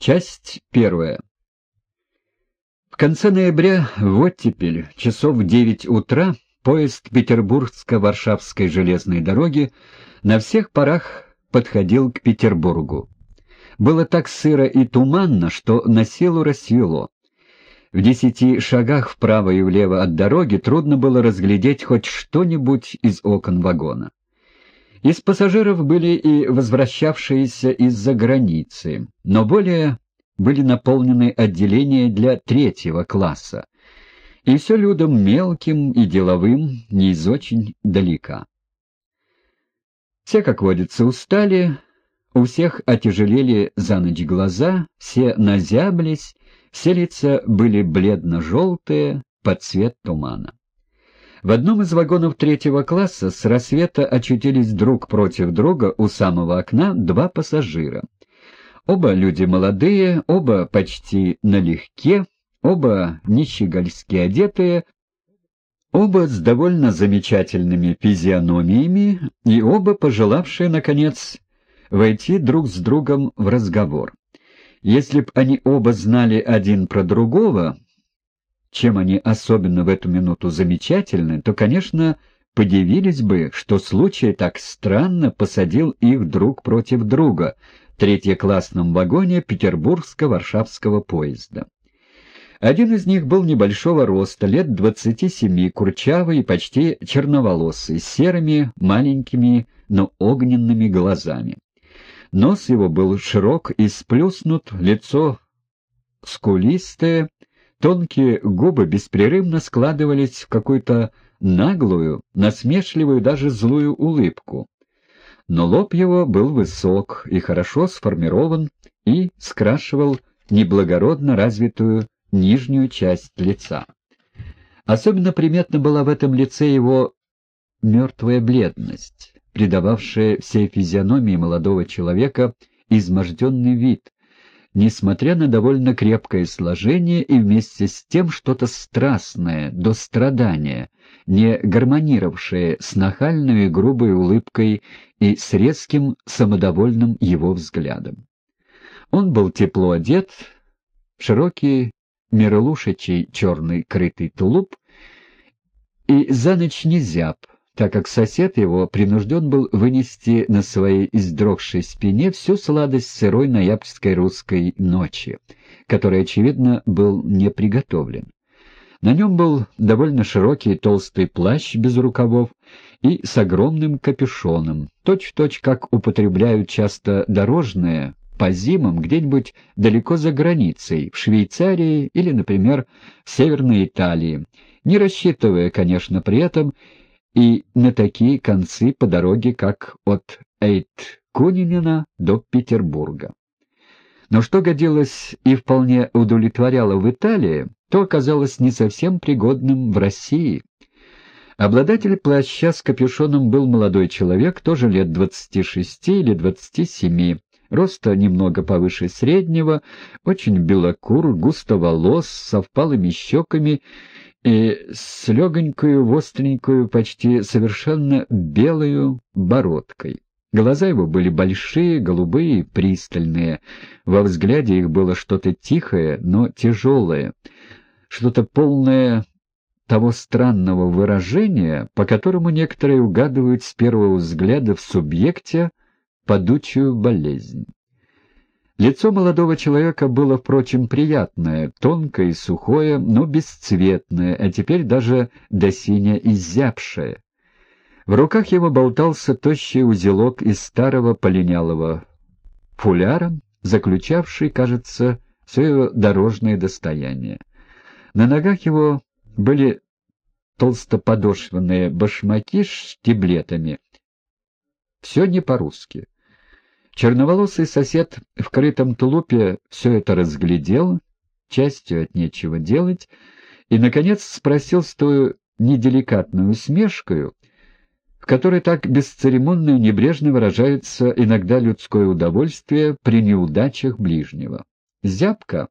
Часть первая. В конце ноября в оттепель, часов в девять утра, поезд Петербургско-Варшавской железной дороги на всех парах подходил к Петербургу. Было так сыро и туманно, что на силу рассвело. В десяти шагах вправо и влево от дороги трудно было разглядеть хоть что-нибудь из окон вагона. Из пассажиров были и возвращавшиеся из-за границы, но более были наполнены отделения для третьего класса, и все людом мелким и деловым не из очень далека. Все, как водится, устали, у всех отяжелели за ночь глаза, все назяблись, все лица были бледно-желтые под цвет тумана. В одном из вагонов третьего класса с рассвета очутились друг против друга у самого окна два пассажира. Оба люди молодые, оба почти налегке, оба нищегольски одетые, оба с довольно замечательными физиономиями и оба пожелавшие, наконец, войти друг с другом в разговор. Если б они оба знали один про другого, чем они особенно в эту минуту замечательны, то, конечно, подивились бы, что случай так странно посадил их друг против друга в третьеклассном вагоне петербургско-варшавского поезда. Один из них был небольшого роста, лет двадцати семи, курчавый и почти черноволосый, с серыми, маленькими, но огненными глазами. Нос его был широк и сплюснут, лицо скулистое, Тонкие губы беспрерывно складывались в какую-то наглую, насмешливую, даже злую улыбку. Но лоб его был высок и хорошо сформирован и скрашивал неблагородно развитую нижнюю часть лица. Особенно приметна была в этом лице его мертвая бледность, придававшая всей физиономии молодого человека изможденный вид, несмотря на довольно крепкое сложение и вместе с тем что-то страстное, до страдания, не гармонировавшее с нахальной и грубой улыбкой и с резким самодовольным его взглядом. Он был тепло одет, широкий миролушечий черный крытый тулуп и за ночь не зяб, так как сосед его принужден был вынести на своей издрогшей спине всю сладость сырой ноябрьской русской ночи, которой, очевидно, был не приготовлен. На нем был довольно широкий толстый плащ без рукавов и с огромным капюшоном, точь-в-точь, -точь, как употребляют часто дорожные по зимам где-нибудь далеко за границей, в Швейцарии или, например, в Северной Италии, не рассчитывая, конечно, при этом и на такие концы по дороге, как от Эйт-Кунинина до Петербурга. Но что годилось и вполне удовлетворяло в Италии, то оказалось не совсем пригодным в России. Обладатель плаща с капюшоном был молодой человек, тоже лет 26 или 27, роста немного повыше среднего, очень белокур, густоволос, со впалыми щеками и с легонькую, востренькую, почти совершенно белую бородкой. Глаза его были большие, голубые и пристальные. Во взгляде их было что-то тихое, но тяжелое, что-то полное того странного выражения, по которому некоторые угадывают с первого взгляда в субъекте падучую болезнь. Лицо молодого человека было, впрочем, приятное, тонкое и сухое, но бесцветное, а теперь даже до синя изябшее. В руках его болтался тощий узелок из старого полинялого фуляра, заключавший, кажется, все его дорожное достояние. На ногах его были толстоподошвенные башмаки с штиблетами. Все не по-русски. Черноволосый сосед в крытом тулупе все это разглядел, частью от нечего делать, и, наконец, спросил с той неделикатной усмешкой, в которой так бесцеремонно и небрежно выражается иногда людское удовольствие при неудачах ближнего. Зябко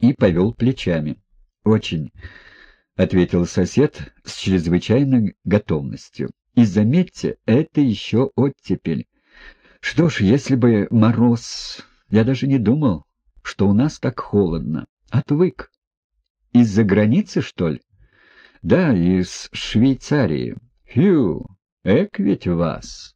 и повел плечами. «Очень», — ответил сосед с чрезвычайной готовностью. «И заметьте, это еще оттепель». Что ж, если бы мороз... Я даже не думал, что у нас так холодно. Отвык. Из-за границы, что ли? Да, из Швейцарии. Фью, эк ведь вас.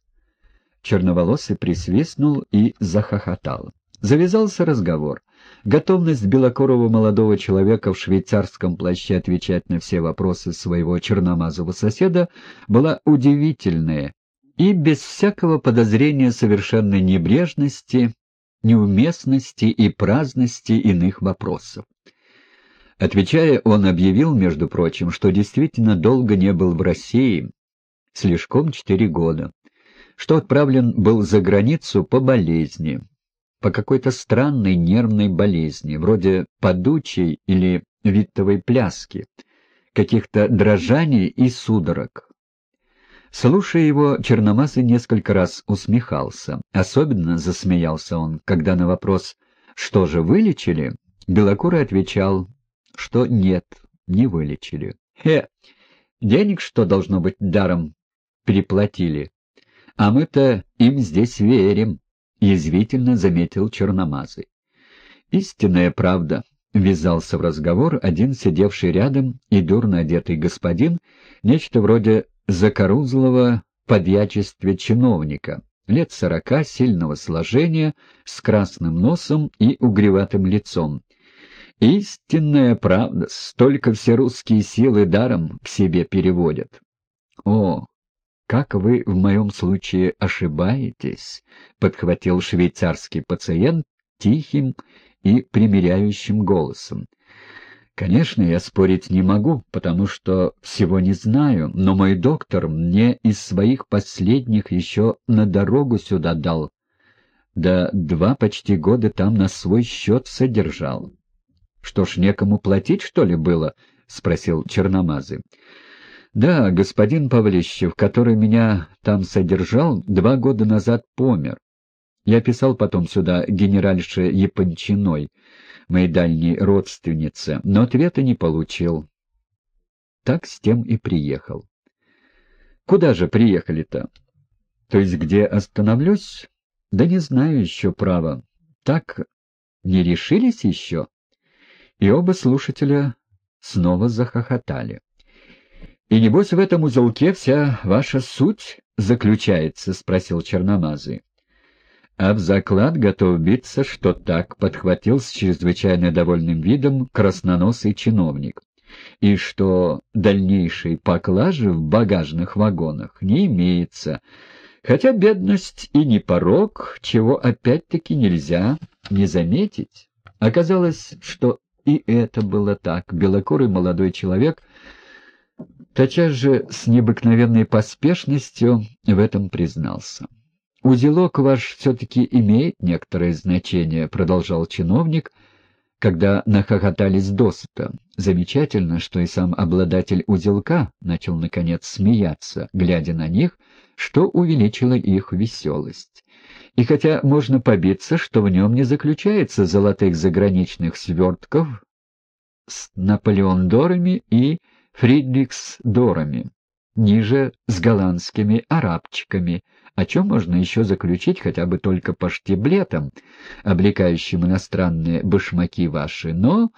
Черноволосый присвистнул и захохотал. Завязался разговор. Готовность белокорого молодого человека в швейцарском плаще отвечать на все вопросы своего черномазого соседа была удивительная и без всякого подозрения совершенной небрежности, неуместности и праздности иных вопросов. Отвечая, он объявил, между прочим, что действительно долго не был в России, слишком четыре года, что отправлен был за границу по болезни, по какой-то странной нервной болезни, вроде подучей или виттовой пляски, каких-то дрожаний и судорог. Слушая его, Черномазый несколько раз усмехался. Особенно засмеялся он, когда на вопрос «Что же, вылечили?» Белокурый отвечал, что нет, не вылечили. «Хе! Денег, что должно быть, даром переплатили. А мы-то им здесь верим», — язвительно заметил Черномазый. «Истинная правда», — ввязался в разговор один сидевший рядом и дурно одетый господин, нечто вроде закорузлого подьячестве чиновника, лет сорока, сильного сложения, с красным носом и угреватым лицом. Истинная правда, столько все русские силы даром к себе переводят. О, как вы в моем случае ошибаетесь, — подхватил швейцарский пациент тихим и примиряющим голосом. Конечно, я спорить не могу, потому что всего не знаю, но мой доктор мне из своих последних еще на дорогу сюда дал. Да два почти года там на свой счет содержал. — Что ж, некому платить, что ли, было? — спросил Черномазый. — Да, господин Павлищев, который меня там содержал, два года назад помер. Я писал потом сюда генеральше Япончиной моей дальней родственнице, но ответа не получил. Так с тем и приехал. Куда же приехали-то? То есть где остановлюсь? Да не знаю еще, право. Так не решились еще? И оба слушателя снова захохотали. «И небось в этом узелке вся ваша суть заключается?» — спросил Черномазый а в заклад готов биться, что так подхватил с чрезвычайно довольным видом красноносый чиновник, и что дальнейшей поклажи в багажных вагонах не имеется, хотя бедность и не порог, чего опять-таки нельзя не заметить. Оказалось, что и это было так. Белокурый молодой человек тотчас же с необыкновенной поспешностью в этом признался. «Узелок ваш все-таки имеет некоторое значение», — продолжал чиновник, когда нахохотались досыта. Замечательно, что и сам обладатель узелка начал, наконец, смеяться, глядя на них, что увеличило их веселость. И хотя можно побиться, что в нем не заключается золотых заграничных свертков с Наполеондорами и Фридриксдорами, ниже с голландскими арабчиками, о чем можно еще заключить хотя бы только по штиблетам, облекающим иностранные башмаки ваши, но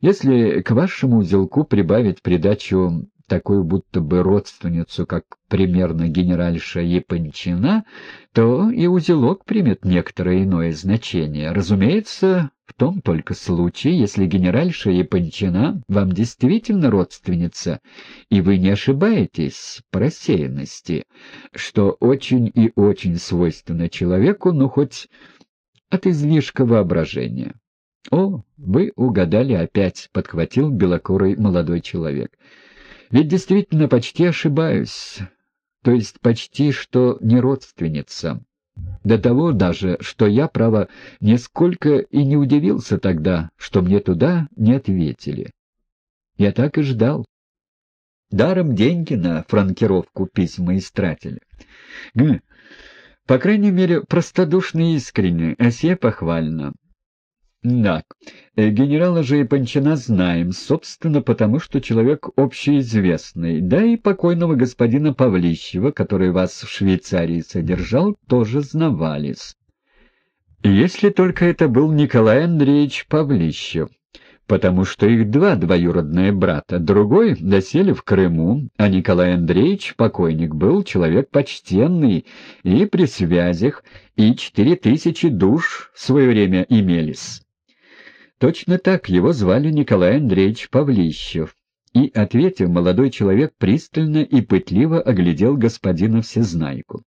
если к вашему узелку прибавить придачу такую будто бы родственницу, как примерно генеральша Япончина, то и узелок примет некоторое иное значение. Разумеется, в том только случае, если генеральша Япончина вам действительно родственница, и вы не ошибаетесь по рассеянности, что очень и очень свойственно человеку, ну хоть от излишка воображения. «О, вы угадали опять», — подхватил белокурый молодой человек. Ведь действительно почти ошибаюсь, то есть почти что не родственница. До того даже, что я, право, нисколько и не удивился тогда, что мне туда не ответили. Я так и ждал. Даром деньги на франкировку письма истратили. Гм, по крайней мере, простодушно и искренне, а сие похвально. Да, э, генерала же и Панчина знаем, собственно, потому что человек общеизвестный, да и покойного господина Павлищева, который вас в Швейцарии содержал, тоже знавались. Если только это был Николай Андреевич Павлищев, потому что их два двоюродные брата, другой досели в Крыму, а Николай Андреевич, покойник, был человек почтенный и при связях, и четыре тысячи душ в свое время имелись. Точно так его звали Николай Андреевич Павлищев. И, ответив, молодой человек пристально и пытливо оглядел господина Всезнайку.